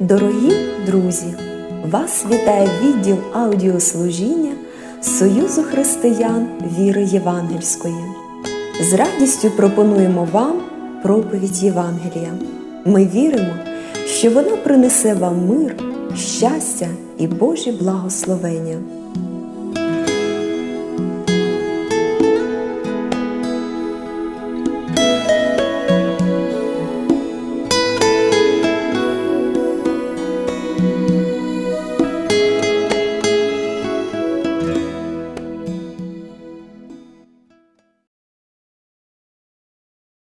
Дорогі друзі! Вас вітає відділ аудіослужіння Союзу християн віри Євангельської. З радістю пропонуємо вам проповідь Євангелія. Ми віримо, що вона принесе вам мир, щастя і Божі благословення.